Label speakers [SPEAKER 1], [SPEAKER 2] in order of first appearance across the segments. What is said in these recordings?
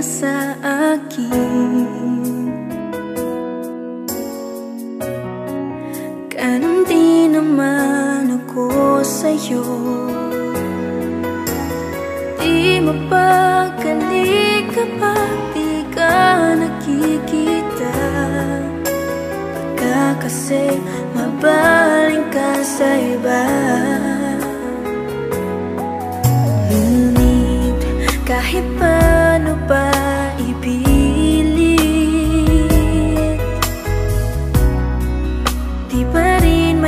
[SPEAKER 1] akin. Ganun din naman ako sa'yo. Di mapagkali kapag di ka nakikita. Baka kasi mabaling ka sa iba. Ngunit kahit pa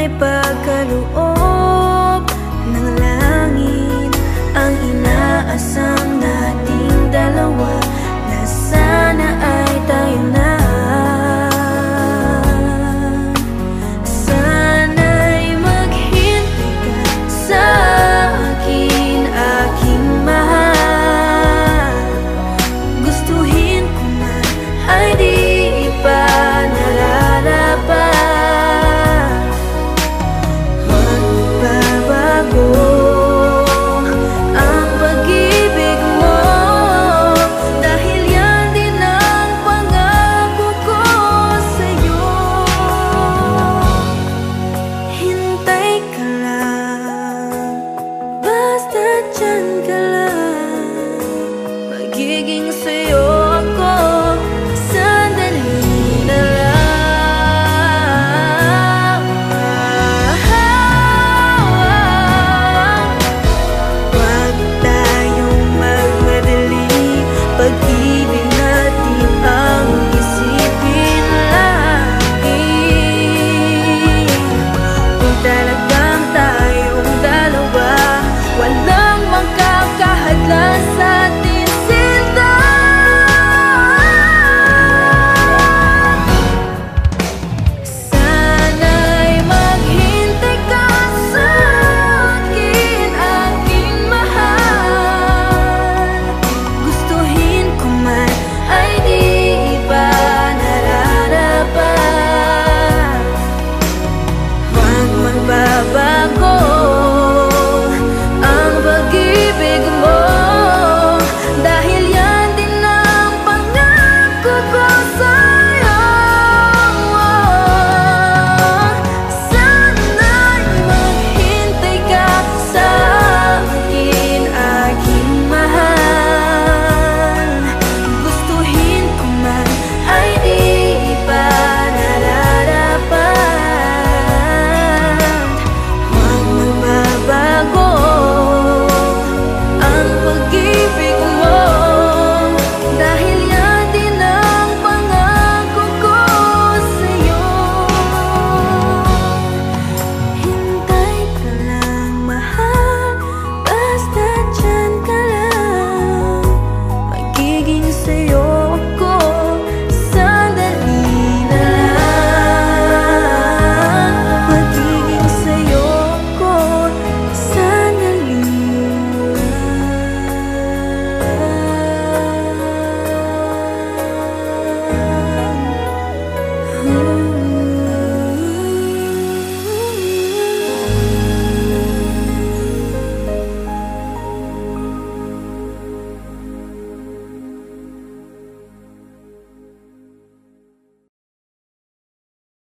[SPEAKER 1] may pagkaloob ng langit ang inaasam 看看